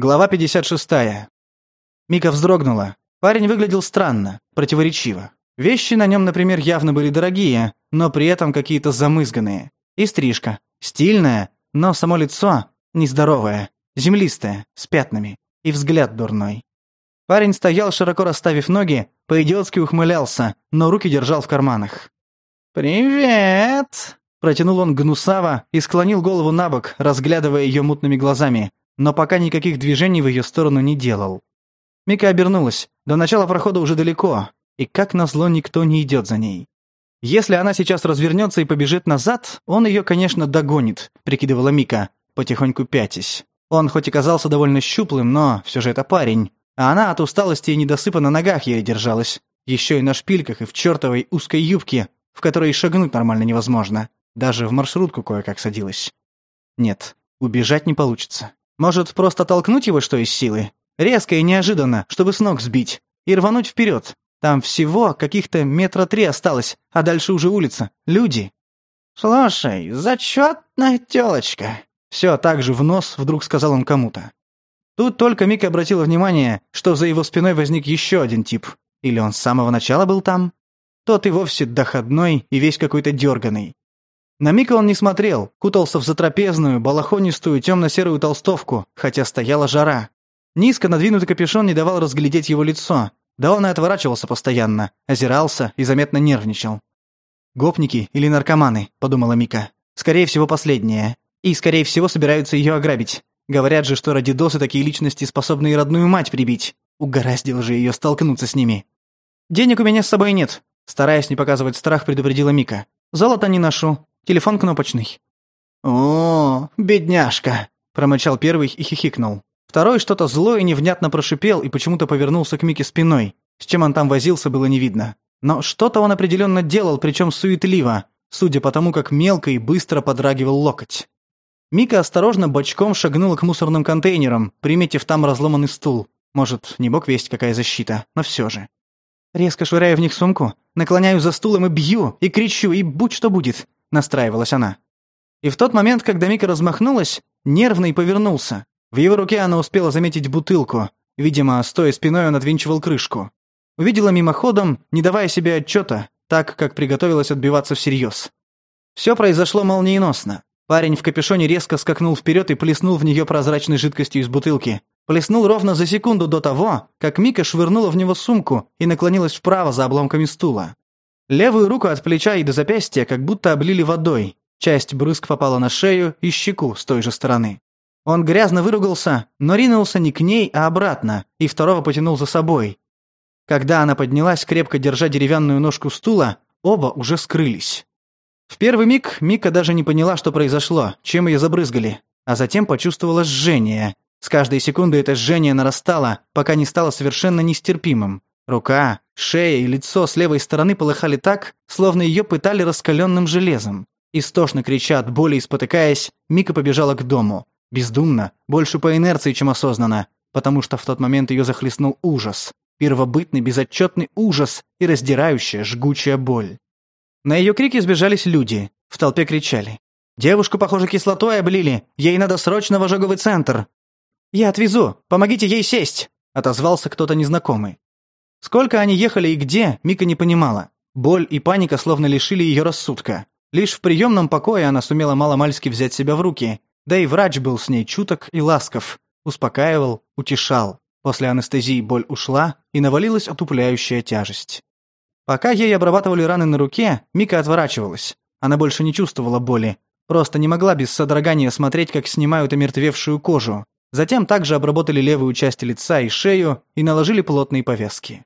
Глава 56. Мика вздрогнула. Парень выглядел странно, противоречиво. Вещи на нем, например, явно были дорогие, но при этом какие-то замызганные. И стрижка. Стильная, но само лицо нездоровое, землистое, с пятнами. И взгляд дурной. Парень стоял, широко расставив ноги, по-идиотски ухмылялся, но руки держал в карманах. «Привет!» Протянул он гнусаво и склонил голову на бок, разглядывая ее мутными глазами, но пока никаких движений в ее сторону не делал. Мика обернулась. До начала прохода уже далеко, и как назло никто не идет за ней. «Если она сейчас развернется и побежит назад, он ее, конечно, догонит», — прикидывала Мика, потихоньку пятясь. Он хоть и казался довольно щуплым, но все же это парень. А она от усталости и недосыпа на ногах еле держалась. Еще и на шпильках, и в чертовой узкой юбке, в которой шагнуть нормально невозможно. Даже в маршрутку кое-как садилась. Нет, убежать не получится. Может, просто толкнуть его что из силы? Резко и неожиданно, чтобы с ног сбить. И рвануть вперед. Там всего каких-то метра три осталось, а дальше уже улица. Люди. «Слушай, зачетная телочка!» Все так же в нос вдруг сказал он кому-то. Тут только Мик обратила внимание, что за его спиной возник еще один тип. Или он с самого начала был там? Тот и вовсе доходной и весь какой-то дерганый. На миг он не смотрел, кутался в затрапезную, балахонистую, темно-серую толстовку, хотя стояла жара. Низко надвинутый капюшон не давал разглядеть его лицо, да он и отворачивался постоянно, озирался и заметно нервничал. «Гопники или наркоманы», — подумала Мика. «Скорее всего, последние, И, скорее всего, собираются ее ограбить. Говорят же, что ради радидосы такие личности способны и родную мать прибить. Угораздило же ее столкнуться с ними». «Денег у меня с собой нет», — стараясь не показывать страх, предупредила Мика. «Золото не ношу, Телефон кнопочный». «О, бедняжка!» – промычал первый и хихикнул. Второй что-то зло и невнятно прошипел и почему-то повернулся к Мике спиной. С чем он там возился, было не видно. Но что-то он определенно делал, причем суетливо, судя по тому, как мелко и быстро подрагивал локоть. Мика осторожно бочком шагнула к мусорным контейнерам, приметив там разломанный стул. Может, не бог весть, какая защита, но все же. Резко швыряю в них сумку, наклоняю за стулом и бью, и кричу, и будь что будет настраивалась она. И в тот момент, когда Мика размахнулась, нервный повернулся. В его руке она успела заметить бутылку. Видимо, стоя спиной, он отвинчивал крышку. Увидела мимоходом, не давая себе отчета, так как приготовилась отбиваться всерьез. Все произошло молниеносно. Парень в капюшоне резко скакнул вперед и плеснул в нее прозрачной жидкостью из бутылки. Плеснул ровно за секунду до того, как Мика швырнула в него сумку и наклонилась вправо за обломками стула. Левую руку от плеча и до запястья как будто облили водой. Часть брызг попала на шею и щеку с той же стороны. Он грязно выругался, но ринулся не к ней, а обратно, и второго потянул за собой. Когда она поднялась, крепко держа деревянную ножку стула, оба уже скрылись. В первый миг Мика даже не поняла, что произошло, чем ее забрызгали, а затем почувствовала жжение. С каждой секунды это жжение нарастало, пока не стало совершенно нестерпимым. Рука, Шея и лицо с левой стороны полыхали так, словно ее пытали раскаленным железом. Истошно крича от боли и спотыкаясь, Мика побежала к дому. Бездумно, больше по инерции, чем осознанно, потому что в тот момент ее захлестнул ужас. Первобытный, безотчетный ужас и раздирающая, жгучая боль. На ее крики сбежались люди, в толпе кричали. «Девушку, похоже, кислотой облили! Ей надо срочно в ожоговый центр!» «Я отвезу! Помогите ей сесть!» — отозвался кто-то незнакомый. Сколько они ехали и где, Мика не понимала. Боль и паника словно лишили ее рассудка. Лишь в приемном покое она сумела маломальски взять себя в руки, да и врач был с ней чуток и ласков, успокаивал, утешал. После анестезии боль ушла, и навалилась отупляющая тяжесть. Пока ей обрабатывали раны на руке, Мика отворачивалась. Она больше не чувствовала боли, просто не могла без содрогания смотреть, как снимают омертвевшую кожу, Затем также обработали левую часть лица и шею и наложили плотные повязки.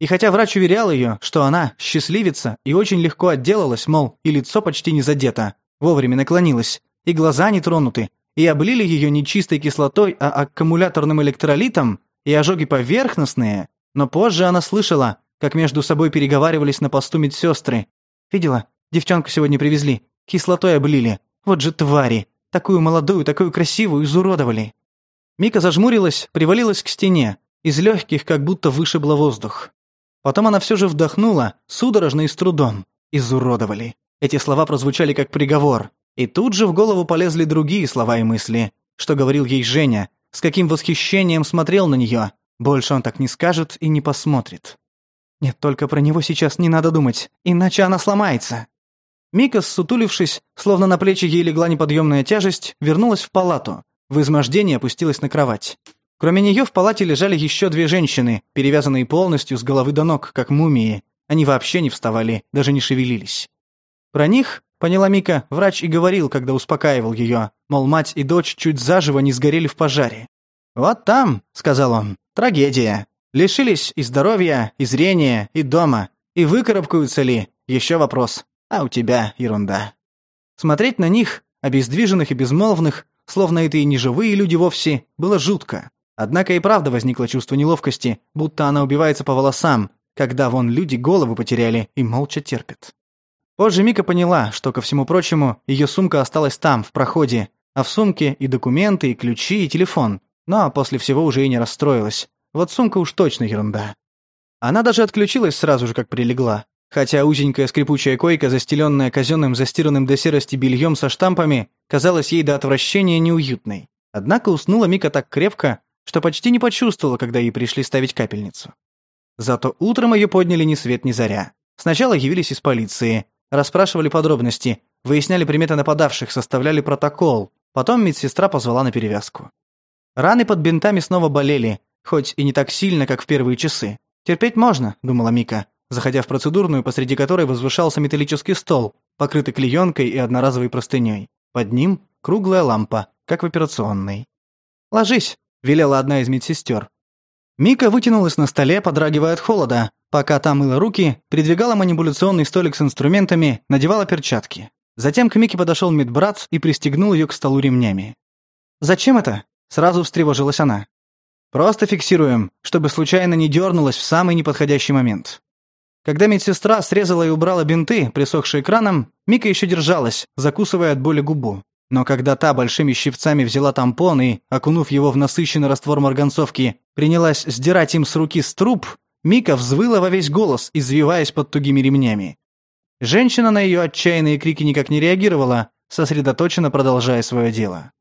И хотя врач уверял ее, что она счастливица и очень легко отделалась, мол, и лицо почти не задето, вовремя наклонилась, и глаза не тронуты, и облили ее не чистой кислотой, а аккумуляторным электролитом, и ожоги поверхностные, но позже она слышала, как между собой переговаривались на посту медсестры. «Видела? Девчонку сегодня привезли. Кислотой облили. Вот же твари! Такую молодую, такую красивую изуродовали!» Мика зажмурилась, привалилась к стене. Из легких как будто вышибло воздух. Потом она все же вдохнула, судорожно и с трудом. Изуродовали. Эти слова прозвучали как приговор. И тут же в голову полезли другие слова и мысли. Что говорил ей Женя, с каким восхищением смотрел на нее. Больше он так не скажет и не посмотрит. Нет, только про него сейчас не надо думать, иначе она сломается. Мика, сутулившись, словно на плечи ей легла неподъемная тяжесть, вернулась в палату в измождении опустилась на кровать. Кроме нее в палате лежали еще две женщины, перевязанные полностью с головы до ног, как мумии. Они вообще не вставали, даже не шевелились. Про них, поняла Мика, врач и говорил, когда успокаивал ее, мол, мать и дочь чуть заживо не сгорели в пожаре. «Вот там», — сказал он, — «трагедия. Лишились и здоровья, и зрения, и дома. И выкарабкаются ли? Еще вопрос. А у тебя ерунда». Смотреть на них, обездвиженных и безмолвных, словно это и не живые люди вовсе, было жутко. Однако и правда возникло чувство неловкости, будто она убивается по волосам, когда вон люди головы потеряли и молча терпят. Позже Мика поняла, что, ко всему прочему, ее сумка осталась там, в проходе, а в сумке и документы, и ключи, и телефон. Но после всего уже и не расстроилась. Вот сумка уж точно ерунда. Она даже отключилась сразу же, как прилегла, Хотя узенькая скрипучая койка, застеленная казенным застиранным до серости бельем со штампами, казалась ей до отвращения неуютной. Однако уснула Мика так крепко, что почти не почувствовала, когда ей пришли ставить капельницу. Зато утром ее подняли ни свет ни заря. Сначала явились из полиции, расспрашивали подробности, выясняли приметы нападавших, составляли протокол. Потом медсестра позвала на перевязку. Раны под бинтами снова болели, хоть и не так сильно, как в первые часы. «Терпеть можно», — думала Мика заходя в процедурную, посреди которой возвышался металлический стол, покрытый клеенкой и одноразовой простыней. Под ним круглая лампа, как в операционной. «Ложись!» – велела одна из медсестер. Мика вытянулась на столе, подрагивая от холода. Пока та мыла руки, придвигала манипуляционный столик с инструментами, надевала перчатки. Затем к Мике подошел медбрат и пристегнул ее к столу ремнями. «Зачем это?» – сразу встревожилась она. «Просто фиксируем, чтобы случайно не дернулась в самый неподходящий момент. Когда медсестра срезала и убрала бинты, присохшие краном, Мика еще держалась, закусывая от боли губу. Но когда та большими щипцами взяла тампон и, окунув его в насыщенный раствор марганцовки, принялась сдирать им с руки струп, Мика взвыла во весь голос, извиваясь под тугими ремнями. Женщина на ее отчаянные крики никак не реагировала, сосредоточенно продолжая свое дело.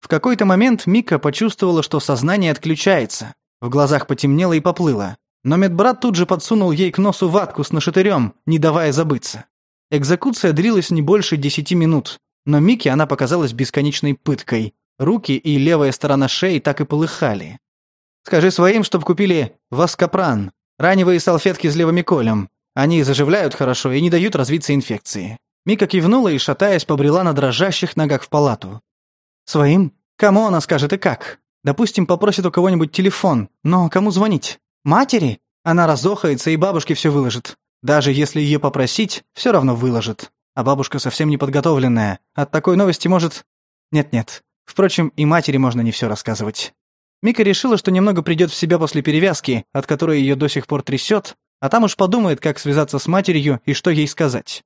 В какой-то момент Мика почувствовала, что сознание отключается, в глазах потемнело и поплыло. Но медбрат тут же подсунул ей к носу ватку с нашатырем, не давая забыться. Экзекуция длилась не больше десяти минут, но Мике она показалась бесконечной пыткой. Руки и левая сторона шеи так и полыхали. «Скажи своим, чтоб купили васкопран, раневые салфетки с левомиколем. Они заживляют хорошо и не дают развиться инфекции». Мика кивнула и, шатаясь, побрела на дрожащих ногах в палату. «Своим? Кому она скажет и как? Допустим, попросит у кого-нибудь телефон, но кому звонить? Матери? Она раздохается и бабушке все выложит. Даже если ее попросить, все равно выложит. А бабушка совсем неподготовленная. От такой новости может... Нет-нет. Впрочем, и матери можно не все рассказывать. Мика решила, что немного придет в себя после перевязки, от которой ее до сих пор трясет, а там уж подумает, как связаться с матерью и что ей сказать.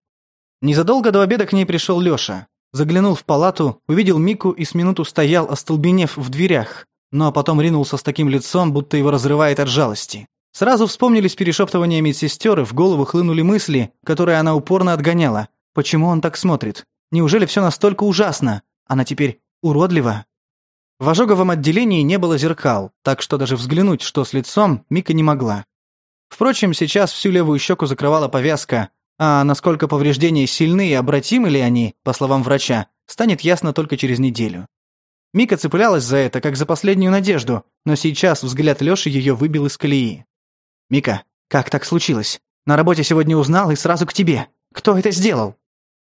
Незадолго до обеда к ней пришел Лёша. Заглянул в палату, увидел Мику и с минуту стоял, остолбенев в дверях, но потом ринулся с таким лицом, будто его разрывает от жалости. Сразу вспомнились перешептывания медсестер, и в голову хлынули мысли, которые она упорно отгоняла. Почему он так смотрит? Неужели все настолько ужасно? Она теперь уродлива? В ожоговом отделении не было зеркал, так что даже взглянуть, что с лицом, Мика не могла. Впрочем, сейчас всю левую щеку закрывала повязка, а насколько повреждения сильны и обратимы ли они, по словам врача, станет ясно только через неделю. Мика цеплялась за это, как за последнюю надежду, но сейчас взгляд Лёши её выбил из колеи. «Мика, как так случилось? На работе сегодня узнал и сразу к тебе. Кто это сделал?»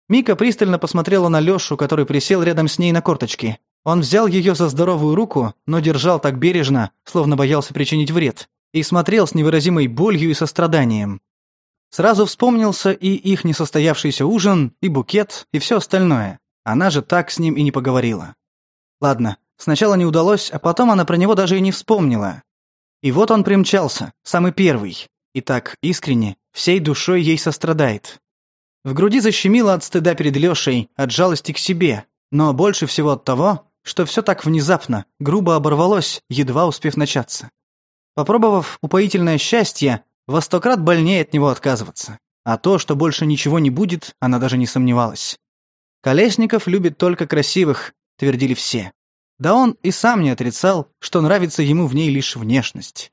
Мика пристально посмотрела на Лёшу, который присел рядом с ней на корточки. Он взял её за здоровую руку, но держал так бережно, словно боялся причинить вред, и смотрел с невыразимой болью и состраданием. Сразу вспомнился и их несостоявшийся ужин, и букет, и всё остальное. Она же так с ним и не поговорила. Ладно, сначала не удалось, а потом она про него даже и не вспомнила. И вот он примчался, самый первый, и так искренне, всей душой ей сострадает. В груди защемило от стыда перед Лешей, от жалости к себе, но больше всего от того, что все так внезапно, грубо оборвалось, едва успев начаться. Попробовав упоительное счастье, во сто крат больнее от него отказываться. А то, что больше ничего не будет, она даже не сомневалась. Колесников любит только красивых, твердили все. Да он и сам не отрицал, что нравится ему в ней лишь внешность.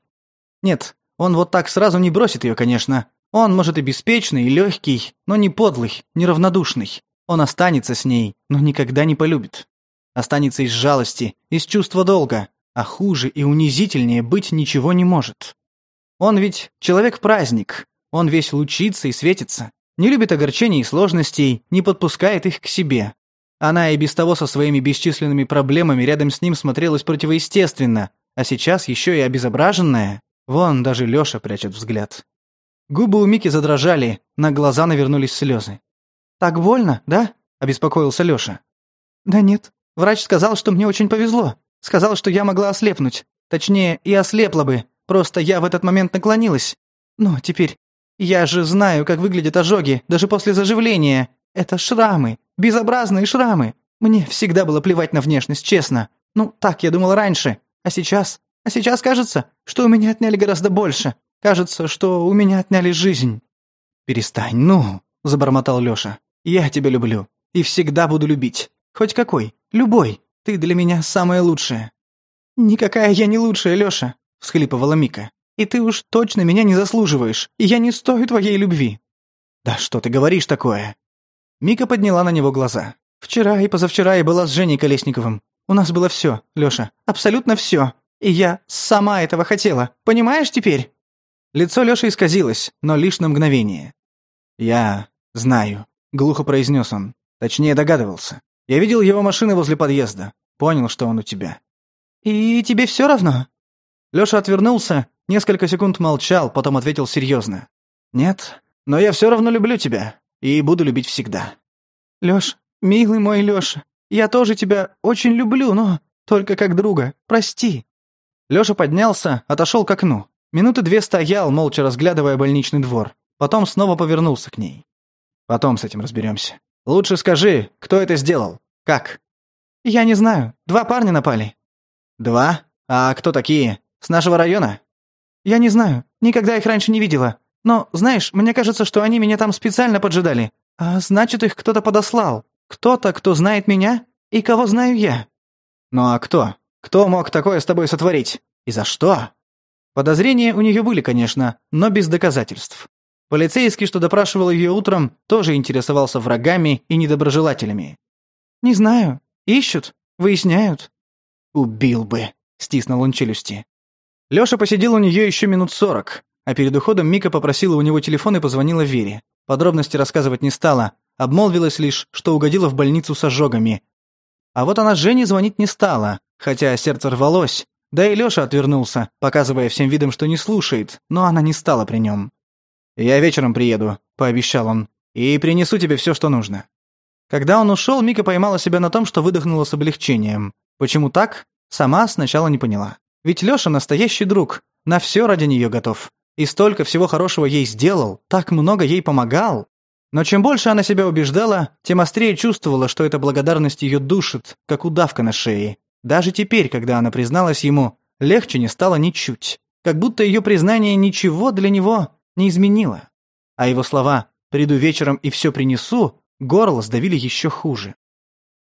Нет, он вот так сразу не бросит ее, конечно. Он, может, и беспечный, и легкий, но не подлый, не равнодушный. Он останется с ней, но никогда не полюбит. Останется из жалости, из чувства долга, а хуже и унизительнее быть ничего не может. Он ведь человек-праздник, он весь лучится и светится, не любит огорчений и сложностей, не подпускает их к себе, она и без того со своими бесчисленными проблемами рядом с ним смотрелась противоестественно, а сейчас еще и обезображенная. Вон даже Лёша прячет взгляд. Губы у Мики задрожали, на глаза навернулись слезы. «Так больно, да?» – обеспокоился Лёша. «Да нет. Врач сказал, что мне очень повезло. Сказал, что я могла ослепнуть. Точнее, и ослепла бы. Просто я в этот момент наклонилась. Но теперь... Я же знаю, как выглядят ожоги, даже после заживления. Это шрамы, Безобразные шрамы. Мне всегда было плевать на внешность, честно. Ну, так я думал раньше. А сейчас? А сейчас кажется, что у меня отняли гораздо больше. Кажется, что у меня отняли жизнь. Перестань, ну, забормотал Лёша. Я тебя люблю и всегда буду любить. Хоть какой, любой. Ты для меня самое лучшее. Никакая я не лучшая, Лёша, всхлипывала Мика. И ты уж точно меня не заслуживаешь, и я не стою твоей любви. Да что ты говоришь такое? Мика подняла на него глаза. «Вчера и позавчера я была с Женей Колесниковым. У нас было все, Лёша, абсолютно все. И я сама этого хотела. Понимаешь теперь?» Лицо Лёши исказилось, но лишь на мгновение. «Я знаю», — глухо произнес он. Точнее, догадывался. «Я видел его машины возле подъезда. Понял, что он у тебя». «И тебе все равно?» Лёша отвернулся, несколько секунд молчал, потом ответил серьезно. «Нет, но я все равно люблю тебя и буду любить всегда. Лёш, милый мой Лёша, я тоже тебя очень люблю, но только как друга. Прости. Лёша поднялся, отошёл к окну. Минуты две стоял, молча разглядывая больничный двор. Потом снова повернулся к ней. Потом с этим разберёмся. Лучше скажи, кто это сделал? Как? Я не знаю. Два парня напали. Два? А кто такие? С нашего района? Я не знаю. Никогда их раньше не видела. Но, знаешь, мне кажется, что они меня там специально поджидали. А значит, их кто-то подослал. Кто-то, кто знает меня и кого знаю я. Ну а кто? Кто мог такое с тобой сотворить? И за что? Подозрения у нее были, конечно, но без доказательств. Полицейский, что допрашивал ее утром, тоже интересовался врагами и недоброжелателями. «Не знаю. Ищут. Выясняют». «Убил бы», — стиснул он челюсти. Лёша посидел у нее еще минут сорок, а перед уходом Мика попросила у него телефон и позвонила Вере. Подробности рассказывать не стала, обмолвилась лишь, что угодила в больницу с ожогами. А вот она Жене звонить не стала, хотя сердце рвалось, да и Лёша отвернулся, показывая всем видом, что не слушает, но она не стала при нём. «Я вечером приеду», — пообещал он, — «и принесу тебе всё, что нужно». Когда он ушёл, Мика поймала себя на том, что выдохнула с облегчением. Почему так? Сама сначала не поняла. Ведь Лёша настоящий друг, на всё ради неё готов и столько всего хорошего ей сделал, так много ей помогал. Но чем больше она себя убеждала, тем острее чувствовала, что эта благодарность ее душит, как удавка на шее. Даже теперь, когда она призналась ему, легче не стало ничуть. Как будто ее признание ничего для него не изменило. А его слова «приду вечером и все принесу» горло сдавили еще хуже.